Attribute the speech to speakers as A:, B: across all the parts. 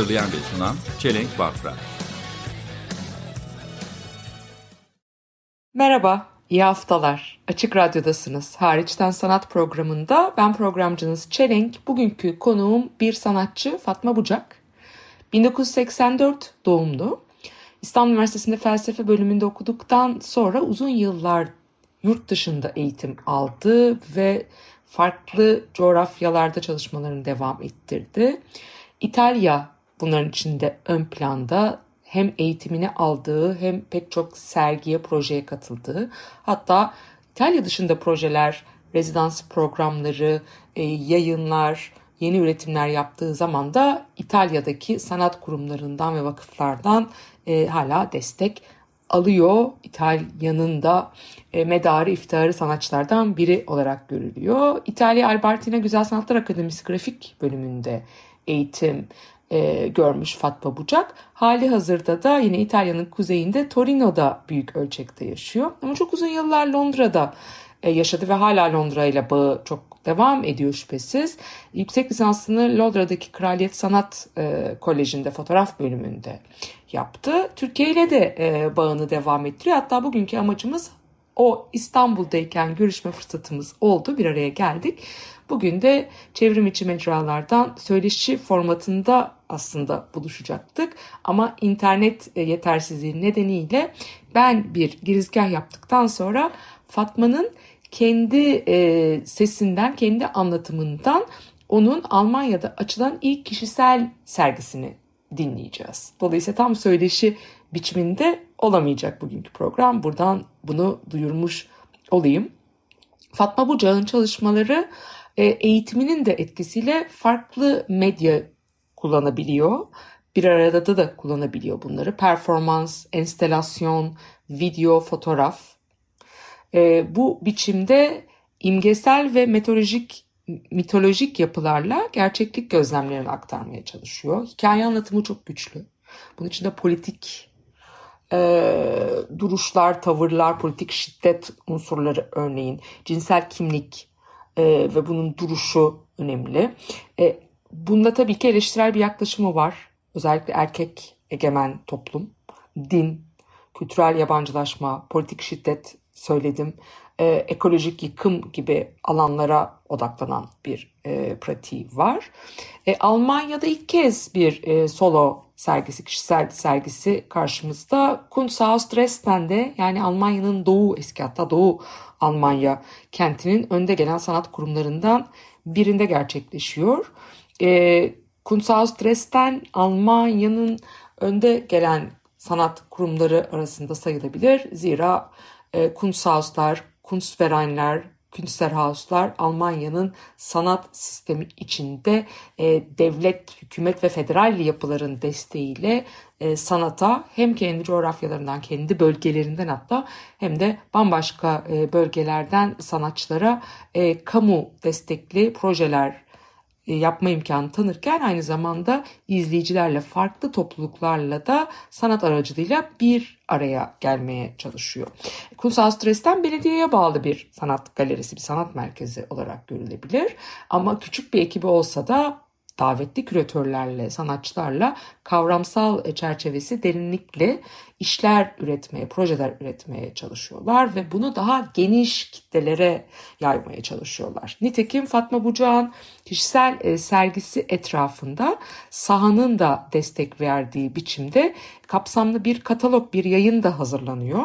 A: Hazırlayan ve sunan Çelenk Bafra.
B: Merhaba, iyi haftalar. Açık Radyo'dasınız. Hariçten Sanat programında ben programcınız Çelenk. Bugünkü konuğum bir sanatçı Fatma Bucak. 1984 doğumlu. İstanbul Üniversitesi'nde felsefe bölümünde okuduktan sonra uzun yıllar yurt dışında eğitim aldı ve farklı coğrafyalarda çalışmalarını devam ettirdi. İtalya bunların içinde ön planda hem eğitimini aldığı hem pek çok sergiye, projeye katıldığı hatta İtalya dışında projeler, rezidans programları, e, yayınlar, yeni üretimler yaptığı zaman da İtalya'daki sanat kurumlarından ve vakıflardan e, hala destek alıyor. İtalya'nın da e, medarı iftiharı sanatçılardan biri olarak görülüyor. İtalya Albertina Güzel Sanatlar Akademisi grafik bölümünde eğitim e, görmüş Fatma Bucak. Hali hazırda da yine İtalya'nın kuzeyinde Torino'da büyük ölçekte yaşıyor. Ama çok uzun yıllar Londra'da e, yaşadı ve hala Londra ile bağı çok devam ediyor şüphesiz. Yüksek lisansını Londra'daki Kraliyet Sanat e, Koleji'nde fotoğraf bölümünde yaptı. Türkiye ile de e, bağını devam ettiriyor. Hatta bugünkü amacımız o İstanbul'dayken görüşme fırsatımız oldu. Bir araya geldik. Bugün de çevrim içi mecralardan söyleşi formatında aslında buluşacaktık. Ama internet e, yetersizliği nedeniyle ben bir girizgah yaptıktan sonra Fatma'nın kendi e, sesinden, kendi anlatımından onun Almanya'da açılan ilk kişisel sergisini dinleyeceğiz. Dolayısıyla tam söyleşi biçiminde olamayacak bugünkü program. Buradan bunu duyurmuş olayım. Fatma Bucak'ın çalışmaları e, eğitiminin de etkisiyle farklı medya kullanabiliyor. Bir arada da, da kullanabiliyor bunları. Performans, enstelasyon, video, fotoğraf. E, bu biçimde imgesel ve metodolojik mitolojik yapılarla gerçeklik gözlemlerini aktarmaya çalışıyor. Hikaye anlatımı çok güçlü. Bunun içinde politik e, duruşlar, tavırlar, politik şiddet unsurları örneğin, cinsel kimlik e, ve bunun duruşu önemli. E, bunda tabii ki eleştirel bir yaklaşımı var. Özellikle erkek egemen toplum, din, kültürel yabancılaşma, politik şiddet söyledim, e, ekolojik yıkım gibi alanlara odaklanan bir e, pratiği var. E, Almanya'da ilk kez bir e, solo sergisi, kişisel sergisi karşımızda. Kunsthaus Dresden'de yani Almanya'nın doğu, eski hatta doğu Almanya kentinin önde gelen sanat kurumlarından birinde gerçekleşiyor. E, Kunsthaus Dresden Almanya'nın önde gelen sanat kurumları arasında sayılabilir. Zira e, Kunsthauslar, Kunstvereinler, Künstlerhauslar Almanya'nın sanat sistemi içinde e, devlet, hükümet ve federal yapıların desteğiyle e, sanata hem kendi coğrafyalarından, kendi bölgelerinden hatta hem de bambaşka e, bölgelerden sanatçılara e, kamu destekli projeler yapma imkanı tanırken aynı zamanda izleyicilerle farklı topluluklarla da sanat aracılığıyla bir araya gelmeye çalışıyor. Kunsal Stres'ten belediyeye bağlı bir sanat galerisi, bir sanat merkezi olarak görülebilir. Ama küçük bir ekibi olsa da davetli küratörlerle, sanatçılarla kavramsal çerçevesi derinlikle işler üretmeye, projeler üretmeye çalışıyorlar ve bunu daha geniş kitlelere yaymaya çalışıyorlar. Nitekim Fatma Bucağ'ın kişisel sergisi etrafında sahanın da destek verdiği biçimde kapsamlı bir katalog, bir yayın da hazırlanıyor.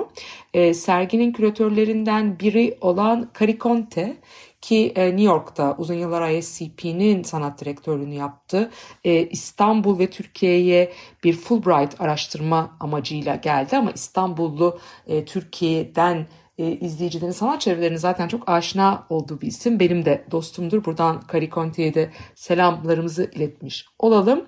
B: serginin küratörlerinden biri olan Cariconte ki e, New York'ta uzun yıllar ISCP'nin sanat direktörlüğünü yaptı. E, İstanbul ve Türkiye'ye bir Fulbright araştırma amacıyla geldi ama İstanbullu e, Türkiye'den izleyicilerin sanat çevrelerinin zaten çok aşina olduğu bir isim. Benim de dostumdur. Buradan Kari Conti'ye de selamlarımızı iletmiş olalım.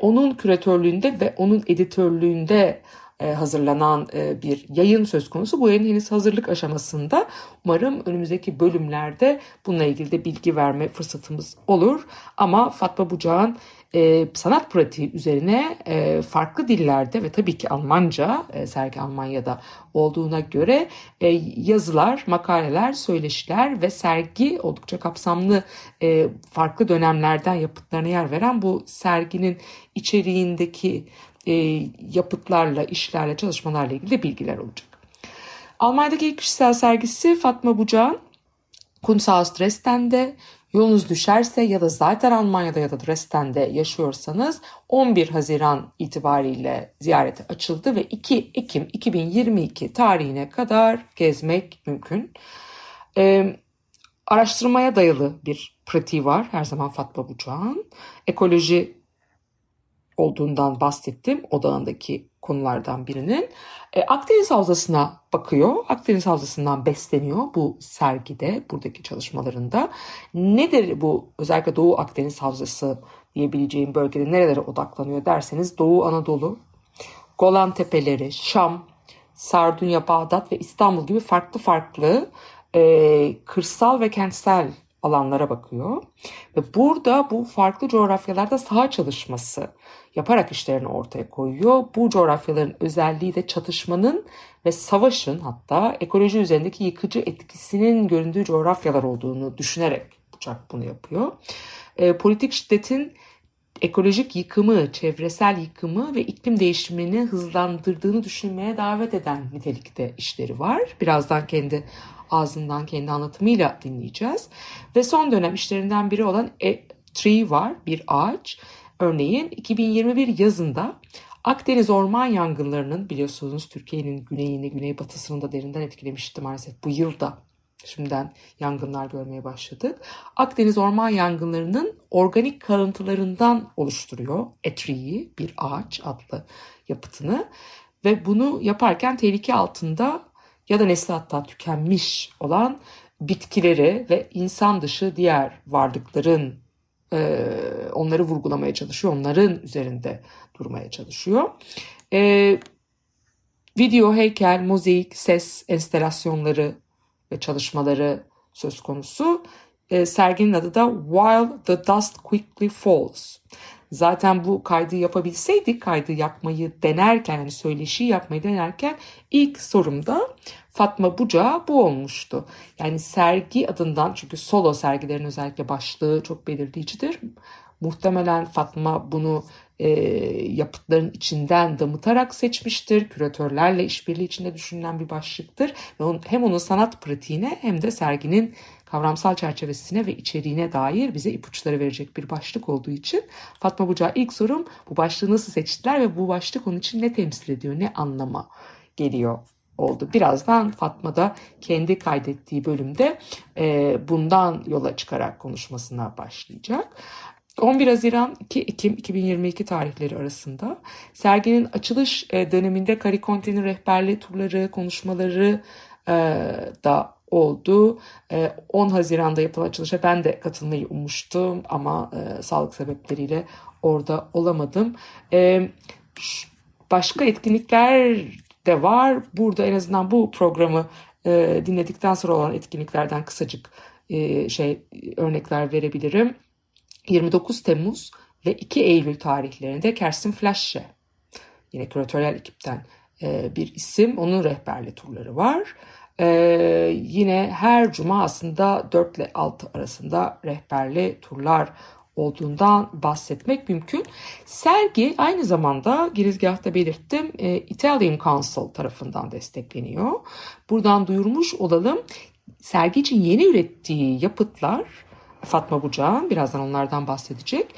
B: Onun küratörlüğünde ve onun editörlüğünde hazırlanan e, bir yayın söz konusu. Bu yayın henüz hazırlık aşamasında. Umarım önümüzdeki bölümlerde bununla ilgili de bilgi verme fırsatımız olur. Ama Fatma Bucak'ın e, sanat pratiği üzerine e, farklı dillerde ve tabii ki Almanca, e, sergi Almanya'da olduğuna göre e, yazılar, makaleler, söyleşiler ve sergi oldukça kapsamlı e, farklı dönemlerden yapıtlarına yer veren bu serginin içeriğindeki e, yapıtlarla, işlerle, çalışmalarla ilgili de bilgiler olacak. Almanya'daki ilk kişisel sergisi Fatma Bucak'ın Kunsthaus Dresden'de yolunuz düşerse ya da zaten Almanya'da ya da Dresden'de yaşıyorsanız 11 Haziran itibariyle ziyarete açıldı ve 2 Ekim 2022 tarihine kadar gezmek mümkün. Ee, araştırmaya dayalı bir pratiği var her zaman Fatma Bucak'ın. Ekoloji olduğundan bahsettim odağındaki konulardan birinin. E, Akdeniz Havzası'na bakıyor. Akdeniz Havzası'ndan besleniyor bu sergide, buradaki çalışmalarında. Nedir bu özellikle Doğu Akdeniz Havzası diyebileceğim bölgede nerelere odaklanıyor derseniz Doğu Anadolu, Golan Tepeleri, Şam, Sardunya, Bağdat ve İstanbul gibi farklı farklı e, kırsal ve kentsel alanlara bakıyor. Ve burada bu farklı coğrafyalarda saha çalışması yaparak işlerini ortaya koyuyor. Bu coğrafyaların özelliği de çatışmanın ve savaşın hatta ekoloji üzerindeki yıkıcı etkisinin göründüğü coğrafyalar olduğunu düşünerek Bucak bunu yapıyor. E, politik şiddetin ekolojik yıkımı, çevresel yıkımı ve iklim değişimini hızlandırdığını düşünmeye davet eden nitelikte işleri var. Birazdan kendi ağzından, kendi anlatımıyla dinleyeceğiz. Ve son dönem işlerinden biri olan A Tree var, bir ağaç. Örneğin 2021 yazında Akdeniz orman yangınlarının biliyorsunuz Türkiye'nin güneyini, güneybatısını da derinden etkilemişti maalesef bu yılda. Şimdiden yangınlar görmeye başladık. Akdeniz orman yangınlarının organik kalıntılarından oluşturuyor Etri'yi, bir ağaç adlı yapıtını. Ve bunu yaparken tehlike altında ya da nesli hatta tükenmiş olan bitkileri ve insan dışı diğer varlıkların e, onları vurgulamaya çalışıyor. Onların üzerinde durmaya çalışıyor. E, video, heykel, mozaik, ses, enstelasyonları ve çalışmaları söz konusu. E, serginin adı da While the Dust Quickly Falls. Zaten bu kaydı yapabilseydik, kaydı yapmayı denerken, yani söyleşi yapmayı denerken ilk sorumda Fatma Buca bu olmuştu. Yani sergi adından çünkü solo sergilerin özellikle başlığı çok belirleyicidir. Muhtemelen Fatma bunu e, yapıtların içinden damıtarak seçmiştir. Küratörlerle işbirliği içinde düşünülen bir başlıktır. Ve on, hem onun sanat pratiğine hem de serginin kavramsal çerçevesine ve içeriğine dair bize ipuçları verecek bir başlık olduğu için Fatma Bucak'a ilk sorum bu başlığı nasıl seçtiler ve bu başlık onun için ne temsil ediyor, ne anlama geliyor oldu. Birazdan Fatma da kendi kaydettiği bölümde e, bundan yola çıkarak konuşmasına başlayacak. 11 Haziran 2 Ekim 2022 tarihleri arasında serginin açılış e, döneminde Kari Conti'nin rehberli turları, konuşmaları e, da oldu. 10 Haziran'da yapılan açılışa ben de katılmayı ummuştum ama sağlık sebepleriyle orada olamadım. Başka etkinlikler de var. Burada en azından bu programı e, dinledikten sonra olan etkinliklerden kısacık e, şey örnekler verebilirim. 29 Temmuz ve 2 Eylül tarihlerinde Kerstin Flasche yine küratöryel ekipten e, bir isim. Onun rehberli turları var. E, yine her cuma aslında 4 ile 6 arasında rehberli turlar olduğundan bahsetmek mümkün. Sergi aynı zamanda girizgahta belirttim e, Italian Council tarafından destekleniyor. Buradan duyurmuş olalım. Sergi için yeni ürettiği yapıtlar Fatma Bucağ'ın birazdan onlardan bahsedecek.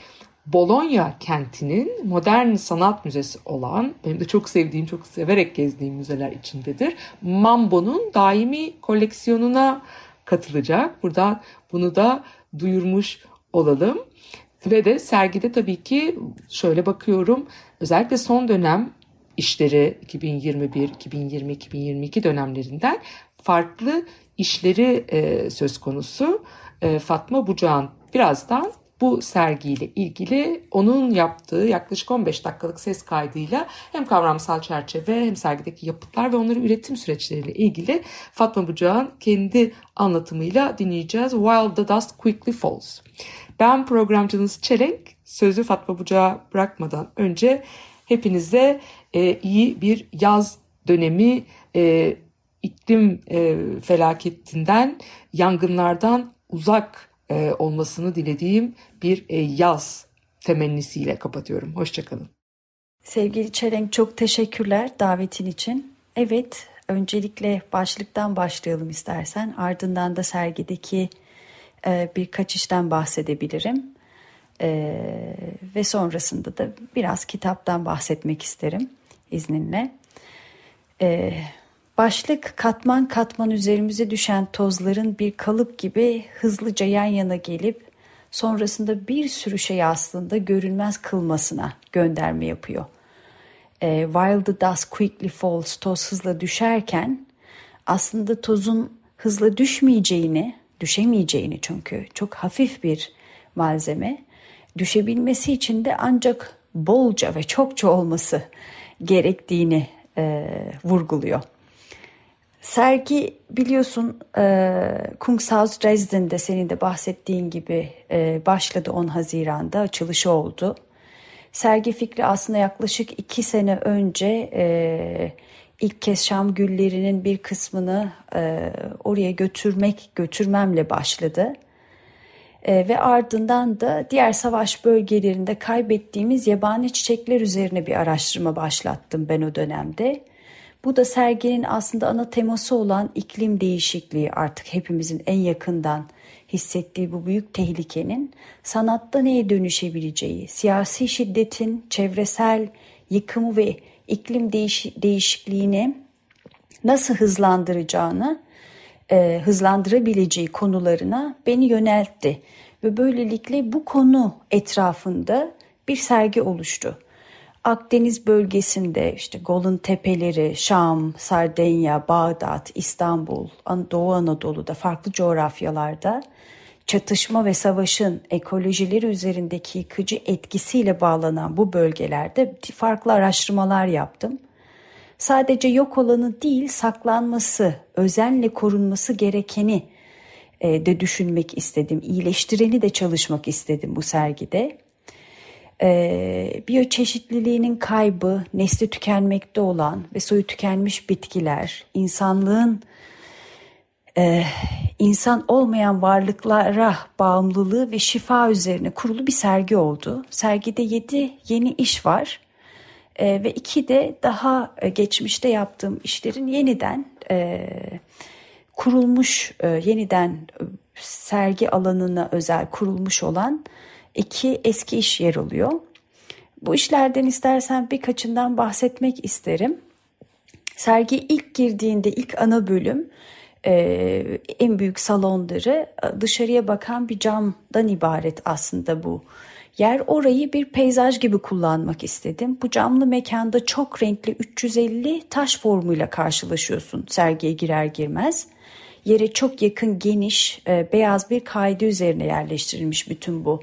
B: Bologna kentinin modern sanat müzesi olan, benim de çok sevdiğim, çok severek gezdiğim müzeler içindedir. Mambo'nun daimi koleksiyonuna katılacak. Buradan bunu da duyurmuş olalım. Ve de sergide tabii ki şöyle bakıyorum özellikle son dönem işleri 2021, 2020, 2022 dönemlerinden farklı işleri e, söz konusu. E, Fatma Bucağ'ın birazdan bu sergiyle ilgili onun yaptığı yaklaşık 15 dakikalık ses kaydıyla hem kavramsal çerçeve hem sergideki yapıtlar ve onların üretim süreçleriyle ilgili Fatma Bucağ'ın kendi anlatımıyla dinleyeceğiz. While the Dust Quickly Falls. Ben programcınız Çelenk. Sözü Fatma Bucağ'a bırakmadan önce hepinize e, iyi bir yaz dönemi, e, iklim e, felaketinden, yangınlardan uzak e, olmasını dilediğim bir e, yaz temennisiyle kapatıyorum. Hoşçakalın.
C: Sevgili Çelenk çok teşekkürler davetin için. Evet, öncelikle başlıktan başlayalım istersen. Ardından da sergideki e, birkaç işten bahsedebilirim. E, ve sonrasında da biraz kitaptan bahsetmek isterim izninle. E, başlık katman katman üzerimize düşen tozların bir kalıp gibi hızlıca yan yana gelip sonrasında bir sürü şey aslında görünmez kılmasına gönderme yapıyor. E, while the dust quickly falls, toz hızla düşerken aslında tozun hızla düşmeyeceğini, düşemeyeceğini çünkü çok hafif bir malzeme, düşebilmesi için de ancak bolca ve çokça olması gerektiğini e, vurguluyor. Sergi biliyorsun e, Kungshaus Dresden'de senin de bahsettiğin gibi e, başladı 10 Haziran'da açılışı oldu. Sergi fikri aslında yaklaşık iki sene önce e, ilk kez Şam güllerinin bir kısmını e, oraya götürmek götürmemle başladı. E, ve ardından da diğer savaş bölgelerinde kaybettiğimiz yabani çiçekler üzerine bir araştırma başlattım ben o dönemde. Bu da serginin aslında ana teması olan iklim değişikliği artık hepimizin en yakından hissettiği bu büyük tehlikenin sanatta neye dönüşebileceği, siyasi şiddetin çevresel yıkımı ve iklim değiş değişikliğini nasıl hızlandıracağını, e, hızlandırabileceği konularına beni yöneltti. Ve böylelikle bu konu etrafında bir sergi oluştu. Akdeniz bölgesinde işte Golun Tepeleri, Şam, Sardenya, Bağdat, İstanbul, Doğu Anadolu'da farklı coğrafyalarda çatışma ve savaşın ekolojileri üzerindeki yıkıcı etkisiyle bağlanan bu bölgelerde farklı araştırmalar yaptım. Sadece yok olanı değil saklanması, özenle korunması gerekeni e, de düşünmek istedim. İyileştireni de çalışmak istedim bu sergide. Ee, biyoçeşitliliğinin kaybı, nesli tükenmekte olan ve soyu tükenmiş bitkiler, insanlığın e, insan olmayan varlıklara bağımlılığı ve şifa üzerine kurulu bir sergi oldu. Sergide yedi yeni iş var e, ve iki de daha e, geçmişte yaptığım işlerin yeniden e, kurulmuş, e, yeniden e, sergi alanına özel kurulmuş olan iki eski iş yer oluyor. Bu işlerden istersen birkaçından bahsetmek isterim. Sergi ilk girdiğinde ilk ana bölüm e, en büyük salonları e, dışarıya bakan bir camdan ibaret aslında bu. Yer orayı bir peyzaj gibi kullanmak istedim. Bu camlı mekanda çok renkli 350 taş formuyla karşılaşıyorsun sergiye girer girmez. Yere çok yakın geniş e, beyaz bir kaydı üzerine yerleştirilmiş bütün bu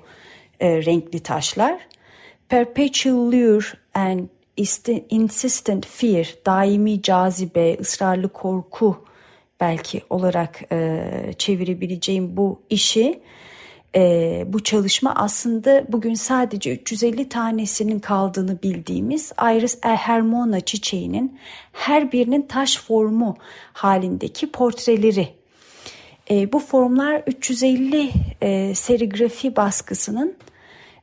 C: e, renkli taşlar. Perpetual lure and insistent fear, daimi cazibe, ısrarlı korku belki olarak e, çevirebileceğim bu işi e, bu çalışma aslında bugün sadece 350 tanesinin kaldığını bildiğimiz Iris hermona çiçeğinin her birinin taş formu halindeki portreleri. E, bu formlar 350 e, serigrafi baskısının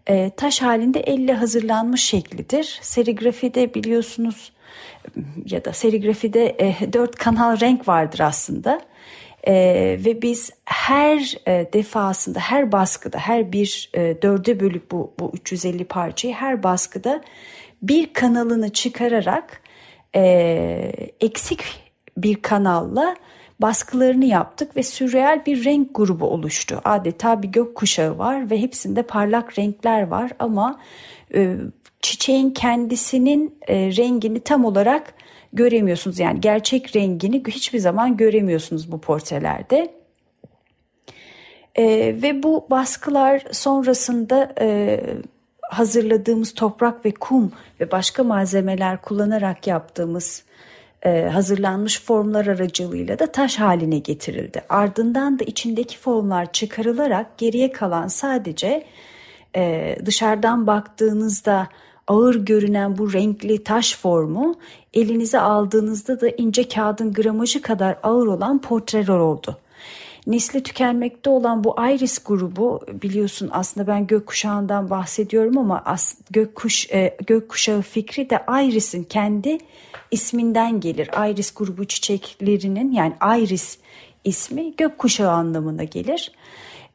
C: e, taş halinde elle hazırlanmış şeklidir. Serigrafide biliyorsunuz ya da serigrafide e, dört kanal renk vardır aslında. E, ve biz her e, defasında, her baskıda, her bir e, dörde bölüp bu, bu 350 parçayı her baskıda bir kanalını çıkararak e, eksik bir kanalla baskılarını yaptık ve sürreal bir renk grubu oluştu. Adeta bir gök kuşağı var ve hepsinde parlak renkler var ama e, çiçeğin kendisinin e, rengini tam olarak göremiyorsunuz. Yani gerçek rengini hiçbir zaman göremiyorsunuz bu portrelerde. E, ve bu baskılar sonrasında e, hazırladığımız toprak ve kum ve başka malzemeler kullanarak yaptığımız hazırlanmış formlar aracılığıyla da taş haline getirildi. Ardından da içindeki formlar çıkarılarak geriye kalan sadece e, dışarıdan baktığınızda ağır görünen bu renkli taş formu elinize aldığınızda da ince kağıdın gramajı kadar ağır olan portreler oldu. Nesli tükenmekte olan bu Iris grubu biliyorsun aslında ben gökkuşağından bahsediyorum ama as, gökkuş, e, gökkuşağı fikri de Iris'in kendi isminden gelir. Iris grubu çiçeklerinin yani Iris ismi gökkuşağı anlamına gelir.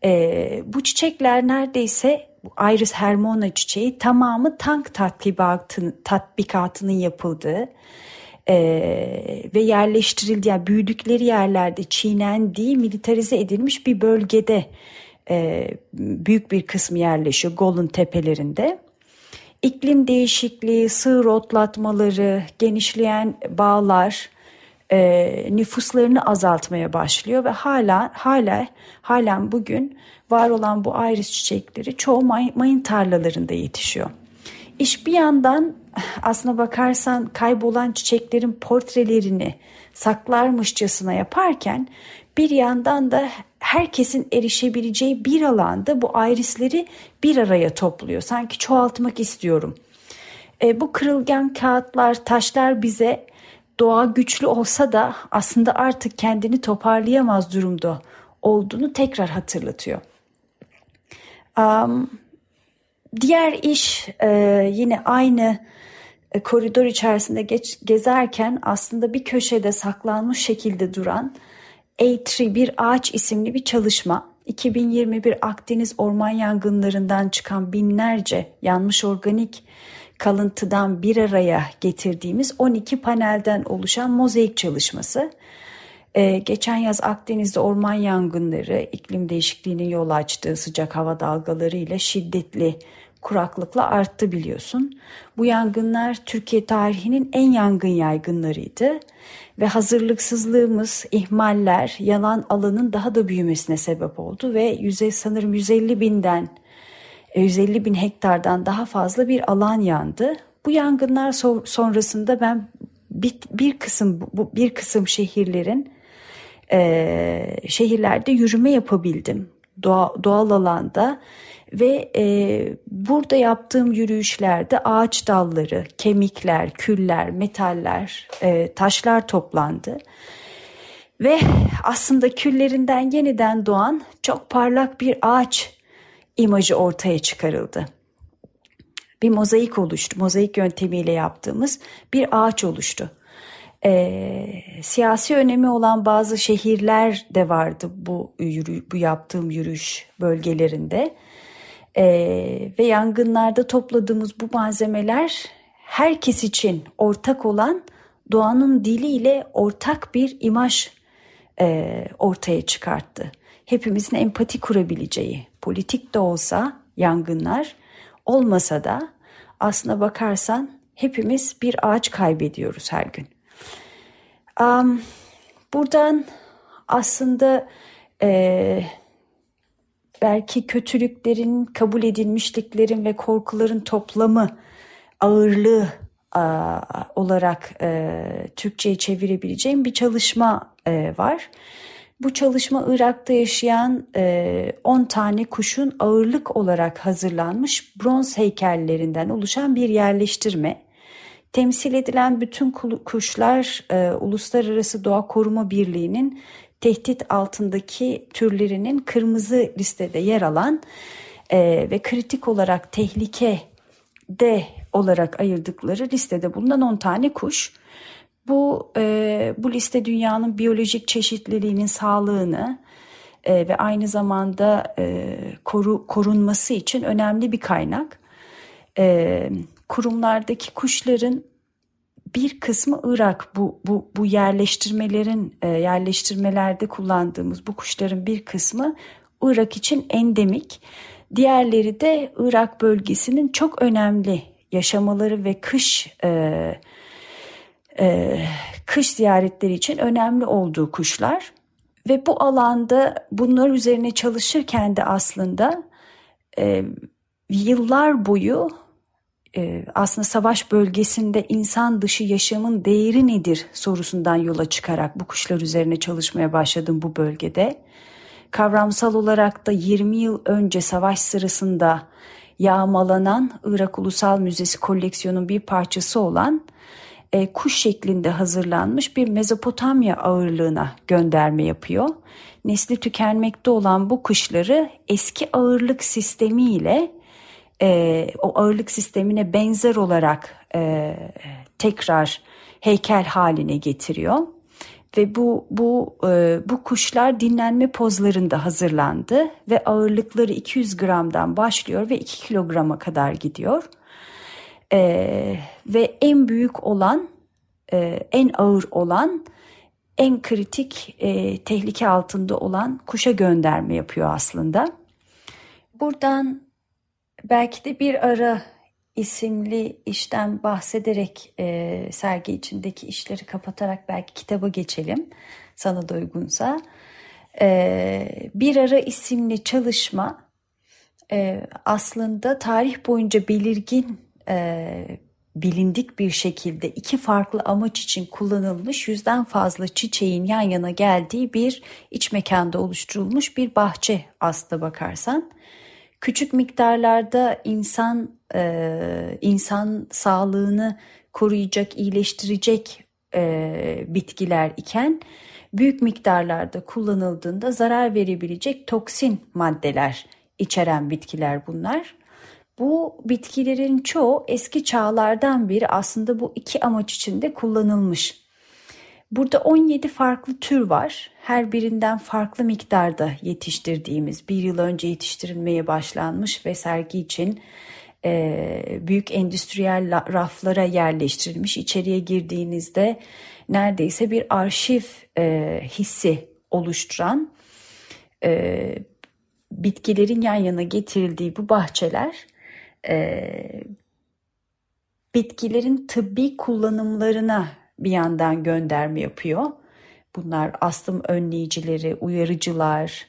C: E, bu çiçekler neredeyse Iris hermona çiçeği tamamı tank tatbikatının, tatbikatının yapıldığı e, ve yerleştirildiği yani büyüdükleri yerlerde çiğnendiği militarize edilmiş bir bölgede e, büyük bir kısmı yerleşiyor Golun tepelerinde. İklim değişikliği, sığır otlatmaları, genişleyen bağlar e, nüfuslarını azaltmaya başlıyor ve hala hala halen bugün var olan bu iris çiçekleri çoğu may, mayın tarlalarında yetişiyor. İş bir yandan aslına bakarsan kaybolan çiçeklerin portrelerini saklarmışçasına yaparken bir yandan da herkesin erişebileceği bir alanda bu irisleri bir araya topluyor. Sanki çoğaltmak istiyorum. E, bu kırılgan kağıtlar, taşlar bize doğa güçlü olsa da aslında artık kendini toparlayamaz durumda olduğunu tekrar hatırlatıyor. Um, diğer iş e, yine aynı e, koridor içerisinde geç, gezerken aslında bir köşede saklanmış şekilde duran A3 bir ağaç isimli bir çalışma. 2021 Akdeniz orman yangınlarından çıkan binlerce yanmış organik kalıntıdan bir araya getirdiğimiz 12 panelden oluşan mozaik çalışması. Ee, geçen yaz Akdeniz'de orman yangınları, iklim değişikliğinin yol açtığı sıcak hava dalgaları ile şiddetli kuraklıkla arttı biliyorsun. Bu yangınlar Türkiye tarihinin en yangın yaygınlarıydı ve hazırlıksızlığımız, ihmaller yalan alanın daha da büyümesine sebep oldu ve yüze sanırım 150 binden 150 e, bin hektardan daha fazla bir alan yandı. Bu yangınlar sonrasında ben bir, bir kısım bu bir kısım şehirlerin e, şehirlerde yürüme yapabildim doğa, doğal alanda ve e, burada yaptığım yürüyüşlerde ağaç dalları, kemikler, küller, metaller, e, taşlar toplandı. Ve aslında küllerinden yeniden doğan çok parlak bir ağaç imajı ortaya çıkarıldı. Bir mozaik oluştu. Mozaik yöntemiyle yaptığımız bir ağaç oluştu. E, siyasi önemi olan bazı şehirler de vardı bu yürü, bu yaptığım yürüyüş bölgelerinde. E, ve yangınlarda topladığımız bu malzemeler herkes için ortak olan doğanın diliyle ortak bir imaj e, ortaya çıkarttı. Hepimizin empati kurabileceği, politik de olsa yangınlar olmasa da aslına bakarsan hepimiz bir ağaç kaybediyoruz her gün. Um, buradan aslında e, belki kötülüklerin, kabul edilmişliklerin ve korkuların toplamı, ağırlığı a, olarak e, Türkçe'ye çevirebileceğim bir çalışma e, var. Bu çalışma Irak'ta yaşayan e, 10 tane kuşun ağırlık olarak hazırlanmış bronz heykellerinden oluşan bir yerleştirme. Temsil edilen bütün kuşlar e, Uluslararası Doğa Koruma Birliği'nin tehdit altındaki türlerinin kırmızı listede yer alan e, ve kritik olarak tehlike de olarak ayırdıkları listede bulunan 10 tane kuş. Bu e, bu liste dünyanın biyolojik çeşitliliğinin sağlığını e, ve aynı zamanda e, koru, korunması için önemli bir kaynak. E, kurumlardaki kuşların bir kısmı Irak bu bu bu yerleştirmelerin e, yerleştirmelerde kullandığımız bu kuşların bir kısmı Irak için endemik. Diğerleri de Irak bölgesinin çok önemli yaşamaları ve kış e, e, kış ziyaretleri için önemli olduğu kuşlar ve bu alanda bunlar üzerine çalışırken de aslında e, yıllar boyu e, aslında savaş bölgesinde insan dışı yaşamın değeri nedir sorusundan yola çıkarak bu kuşlar üzerine çalışmaya başladım bu bölgede. Kavramsal olarak da 20 yıl önce savaş sırasında yağmalanan Irak Ulusal Müzesi koleksiyonun bir parçası olan e, kuş şeklinde hazırlanmış bir Mezopotamya ağırlığına gönderme yapıyor. Nesli tükenmekte olan bu kuşları eski ağırlık sistemiyle e, o ağırlık sistemine benzer olarak e, tekrar heykel haline getiriyor ve bu bu e, bu kuşlar dinlenme pozlarında hazırlandı ve ağırlıkları 200 gramdan başlıyor ve 2 kilograma kadar gidiyor. E, ve en büyük olan, e, en ağır olan, en kritik e, tehlike altında olan kuşa gönderme yapıyor aslında. Buradan belki de bir ara isimli işten bahsederek e, sergi içindeki işleri kapatarak belki kitaba geçelim sana da uygunsa. E, bir ara isimli çalışma e, aslında tarih boyunca belirgin e, bilindik bir şekilde iki farklı amaç için kullanılmış yüzden fazla çiçeğin yan yana geldiği bir iç mekanda oluşturulmuş bir bahçe aslında bakarsan. Küçük miktarlarda insan e, insan sağlığını koruyacak, iyileştirecek e, bitkiler iken büyük miktarlarda kullanıldığında zarar verebilecek toksin maddeler içeren bitkiler bunlar. Bu bitkilerin çoğu eski çağlardan beri aslında bu iki amaç için de kullanılmış. Burada 17 farklı tür var. Her birinden farklı miktarda yetiştirdiğimiz, bir yıl önce yetiştirilmeye başlanmış ve sergi için e, büyük endüstriyel raflara yerleştirilmiş. İçeriye girdiğinizde neredeyse bir arşiv e, hissi oluşturan e, bitkilerin yan yana getirildiği bu bahçeler e, bitkilerin tıbbi kullanımlarına bir yandan gönderme yapıyor. Bunlar astım önleyicileri, uyarıcılar,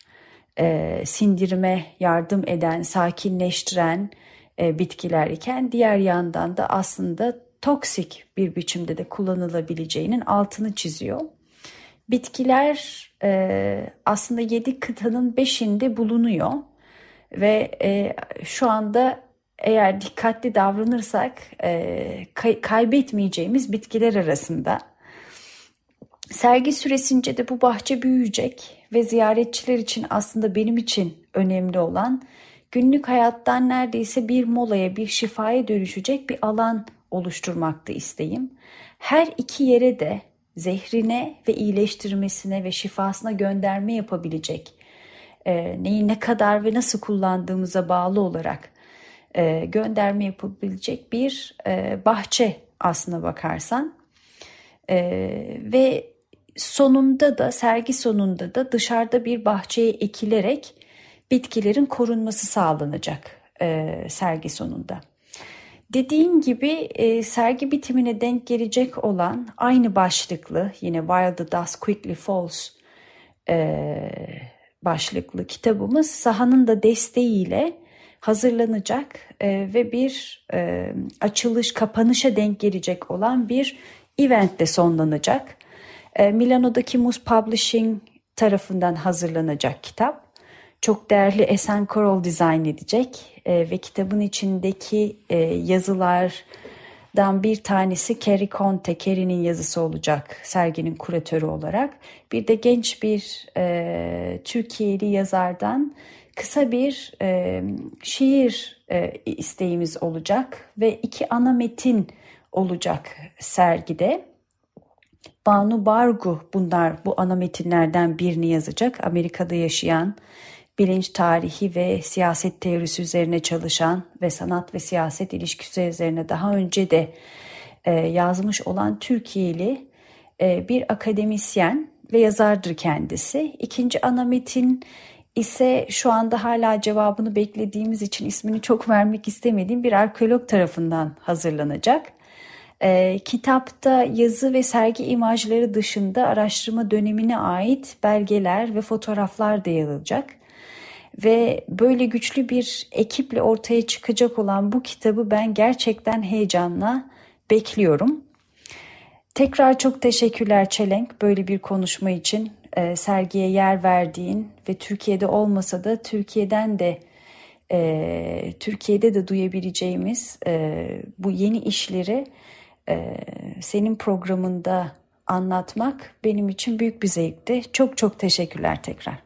C: e, sindirime yardım eden, sakinleştiren e, bitkiler iken diğer yandan da aslında toksik bir biçimde de kullanılabileceğinin altını çiziyor. Bitkiler e, aslında yedi kıtanın beşinde bulunuyor ve e, şu anda eğer dikkatli davranırsak e, kay- kaybetmeyeceğimiz bitkiler arasında. Sergi süresince de bu bahçe büyüyecek ve ziyaretçiler için aslında benim için önemli olan günlük hayattan neredeyse bir molaya, bir şifaya dönüşecek bir alan oluşturmaktı isteğim. Her iki yere de zehrine ve iyileştirmesine ve şifasına gönderme yapabilecek, e, neyi ne kadar ve nasıl kullandığımıza bağlı olarak e, gönderme yapabilecek bir e, bahçe aslına bakarsan. E, ve sonunda da sergi sonunda da dışarıda bir bahçeye ekilerek bitkilerin korunması sağlanacak e, sergi sonunda. Dediğim gibi e, sergi bitimine denk gelecek olan aynı başlıklı yine While the Dust Quickly Falls e, başlıklı kitabımız sahanın da desteğiyle hazırlanacak e, ve bir e, açılış kapanışa denk gelecek olan bir eventte sonlanacak. E, Milano'daki Mus Publishing tarafından hazırlanacak kitap. Çok değerli Esen Korol dizayn edecek e, ve kitabın içindeki e, yazılardan bir tanesi Kerry Conte, Kerry'nin yazısı olacak serginin kuratörü olarak. Bir de genç bir e, Türkiye'li yazardan kısa bir e, şiir e, isteğimiz olacak ve iki ana metin olacak sergide. Banu Bargu bunlar bu ana metinlerden birini yazacak. Amerika'da yaşayan, bilinç tarihi ve siyaset teorisi üzerine çalışan ve sanat ve siyaset ilişkisi üzerine daha önce de e, yazmış olan Türkiye'li e, bir akademisyen ve yazardır kendisi. İkinci ana metin ise şu anda hala cevabını beklediğimiz için ismini çok vermek istemediğim bir arkeolog tarafından hazırlanacak. E, kitapta yazı ve sergi imajları dışında araştırma dönemine ait belgeler ve fotoğraflar da yer. Ve böyle güçlü bir ekiple ortaya çıkacak olan bu kitabı ben gerçekten heyecanla bekliyorum. Tekrar çok teşekkürler Çelenk böyle bir konuşma için. E, sergiye yer verdiğin ve Türkiye'de olmasa da Türkiye'den de e, Türkiye'de de duyabileceğimiz e, bu yeni işleri e, senin programında anlatmak benim için büyük bir zevkti. Çok çok teşekkürler tekrar.